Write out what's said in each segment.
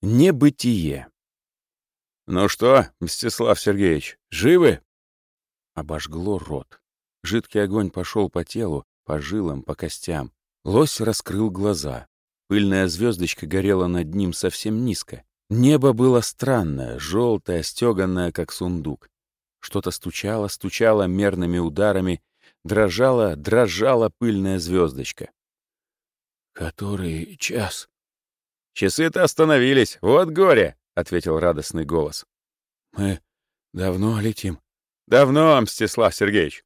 Небытие. «Ну что, Мстислав Сергеевич, живы?» Обожгло рот. Жидкий огонь пошел по телу, по жилам, по костям. Лось раскрыл глаза. Пыльная звездочка горела над ним совсем низко. Небо было странное, желтое, стеганное, как сундук. Что-то стучало, стучало мерными ударами, дрожала, дрожала пыльная звездочка. «Который час?» «Часы-то остановились, вот горе!» — ответил радостный голос. «Мы давно летим?» «Давно, Мстислав Сергеевич».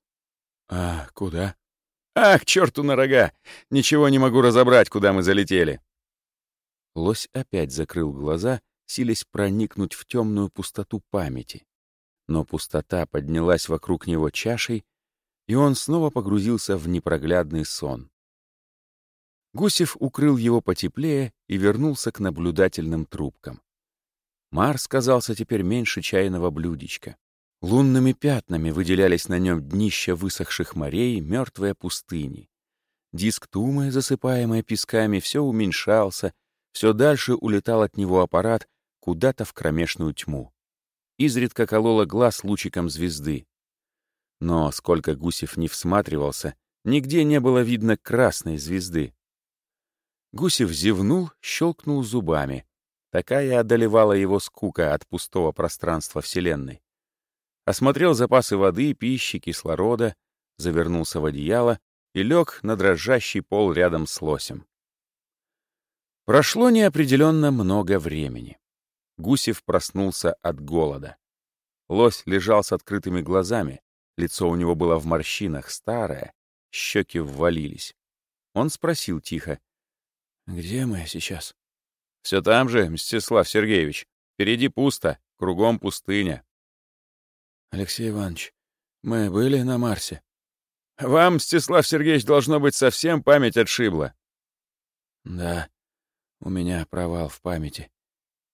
«А куда?» «Ах, черту на рога! Ничего не могу разобрать, куда мы залетели!» Лось опять закрыл глаза, силясь проникнуть в темную пустоту памяти. Но пустота поднялась вокруг него чашей, и он снова погрузился в непроглядный сон. Гусев укрыл его потеплее и вернулся к наблюдательным трубкам. Марс казался теперь меньше чайного блюдечка. Лунными пятнами выделялись на нем днища высохших морей, мертвые пустыни. Диск Тумы, засыпаемый песками, все уменьшался, все дальше улетал от него аппарат куда-то в кромешную тьму. Изредка колола глаз лучиком звезды. Но сколько Гусев не всматривался, нигде не было видно красной звезды. Гусев зевнул, щелкнул зубами. Такая одолевала его скука от пустого пространства Вселенной. Осмотрел запасы воды, пищи, кислорода, завернулся в одеяло и лег на дрожащий пол рядом с лосем. Прошло неопределенно много времени. Гусев проснулся от голода. Лось лежал с открытыми глазами, лицо у него было в морщинах, старое, щеки ввалились. Он спросил тихо, «Где мы сейчас?» «Все там же, Мстислав Сергеевич. Впереди пусто, кругом пустыня». «Алексей Иванович, мы были на Марсе?» «Вам, Мстислав Сергеевич, должно быть, совсем память отшибла». «Да, у меня провал в памяти.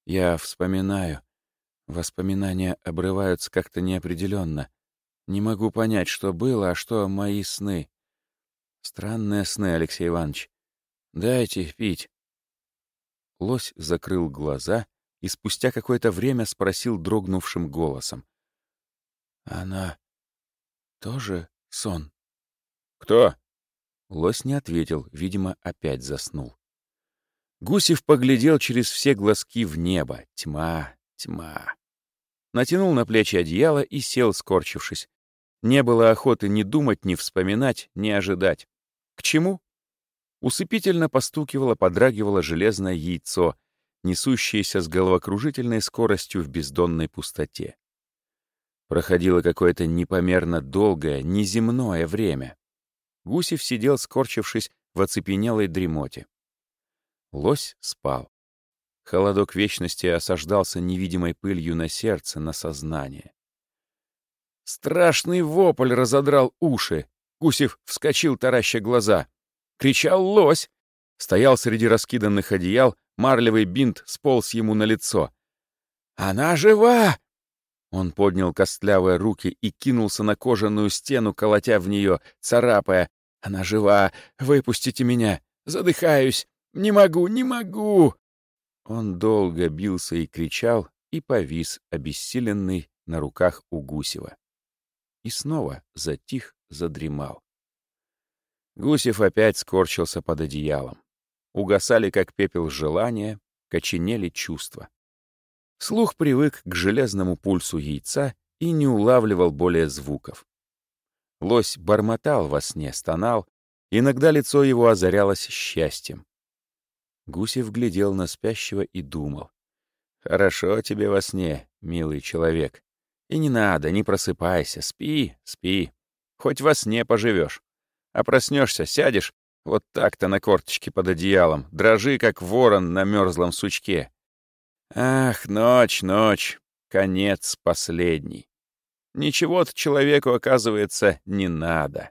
Я вспоминаю. Воспоминания обрываются как-то неопределенно. Не могу понять, что было, а что мои сны. Странные сны, Алексей Иванович. «Дайте пить». Лось закрыл глаза и спустя какое-то время спросил дрогнувшим голосом. «Она тоже сон?» «Кто?» Лось не ответил, видимо, опять заснул. Гусев поглядел через все глазки в небо. Тьма, тьма. Натянул на плечи одеяло и сел, скорчившись. Не было охоты ни думать, ни вспоминать, ни ожидать. К чему? Усыпительно постукивало, подрагивало железное яйцо, несущееся с головокружительной скоростью в бездонной пустоте. Проходило какое-то непомерно долгое, неземное время. Гусев сидел, скорчившись в оцепенелой дремоте. Лось спал. Холодок вечности осаждался невидимой пылью на сердце, на сознание. Страшный вопль разодрал уши. Гусев вскочил, тараща глаза кричал лось. Стоял среди раскиданных одеял, марлевый бинт сполз ему на лицо. «Она жива!» Он поднял костлявые руки и кинулся на кожаную стену, колотя в нее, царапая. «Она жива! Выпустите меня! Задыхаюсь! Не могу, не могу!» Он долго бился и кричал, и повис, обессиленный, на руках у Гусева. И снова затих, задремал. Гусев опять скорчился под одеялом. Угасали, как пепел, желания, коченели чувства. Слух привык к железному пульсу яйца и не улавливал более звуков. Лось бормотал во сне, стонал, иногда лицо его озарялось счастьем. Гусев глядел на спящего и думал. «Хорошо тебе во сне, милый человек. И не надо, не просыпайся, спи, спи. Хоть во сне поживешь. А проснешься, сядешь, вот так-то на корточке под одеялом, дрожи, как ворон на мерзлом сучке. Ах, ночь, ночь, конец последний. Ничего-то человеку, оказывается, не надо.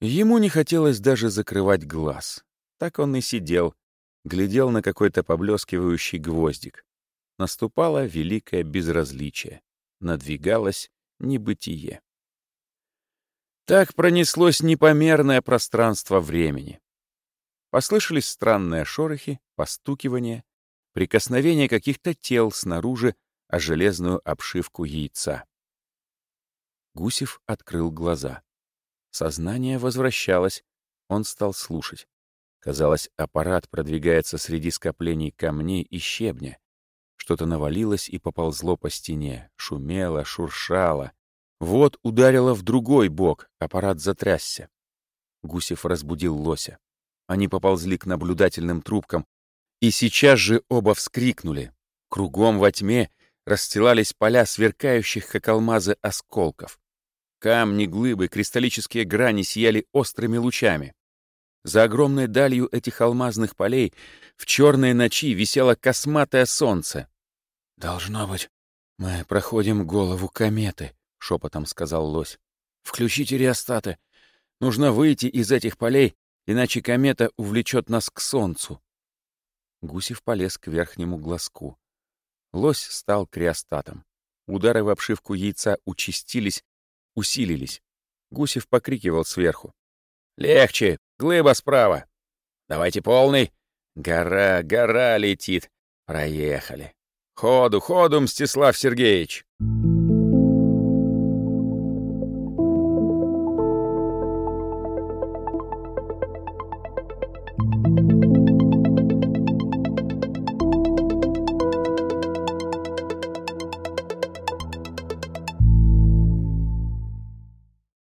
Ему не хотелось даже закрывать глаз. Так он и сидел, глядел на какой-то поблескивающий гвоздик. Наступало великое безразличие, надвигалось небытие. Так пронеслось непомерное пространство времени. Послышались странные шорохи, постукивания. прикосновение каких-то тел снаружи о железную обшивку яйца. Гусев открыл глаза. Сознание возвращалось, он стал слушать. Казалось, аппарат продвигается среди скоплений камней и щебня. Что-то навалилось и поползло по стене, шумело, шуршало. Вот ударило в другой бок, аппарат затрясся. Гусев разбудил лося. Они поползли к наблюдательным трубкам, и сейчас же оба вскрикнули. Кругом во тьме расстилались поля сверкающих, как алмазы, осколков. Камни, глыбы, кристаллические грани сияли острыми лучами. За огромной далью этих алмазных полей в черной ночи висело косматое солнце. «Должно быть, мы проходим голову кометы», — шепотом сказал лось. «Включите реостаты. Нужно выйти из этих полей, иначе комета увлечет нас к солнцу». Гусев полез к верхнему глазку. Лось стал криостатом. Удары в обшивку яйца участились, усилились. Гусев покрикивал сверху. «Легче! Глыба справа! Давайте полный! Гора, гора летит! Проехали! Ходу, ходу, Мстислав Сергеевич!»